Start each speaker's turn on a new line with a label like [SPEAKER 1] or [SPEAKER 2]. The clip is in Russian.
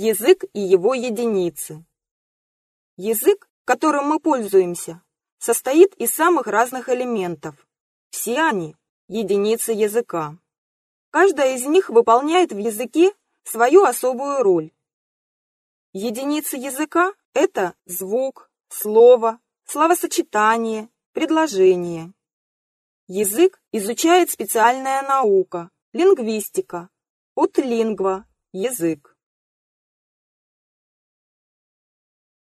[SPEAKER 1] Язык и его единицы. Язык, которым мы пользуемся, состоит из самых разных элементов. Все они – единицы языка. Каждая из них выполняет в языке свою особую роль. Единицы языка – это звук, слово, словосочетание, предложение. Язык изучает специальная наука – лингвистика, от лингва – язык.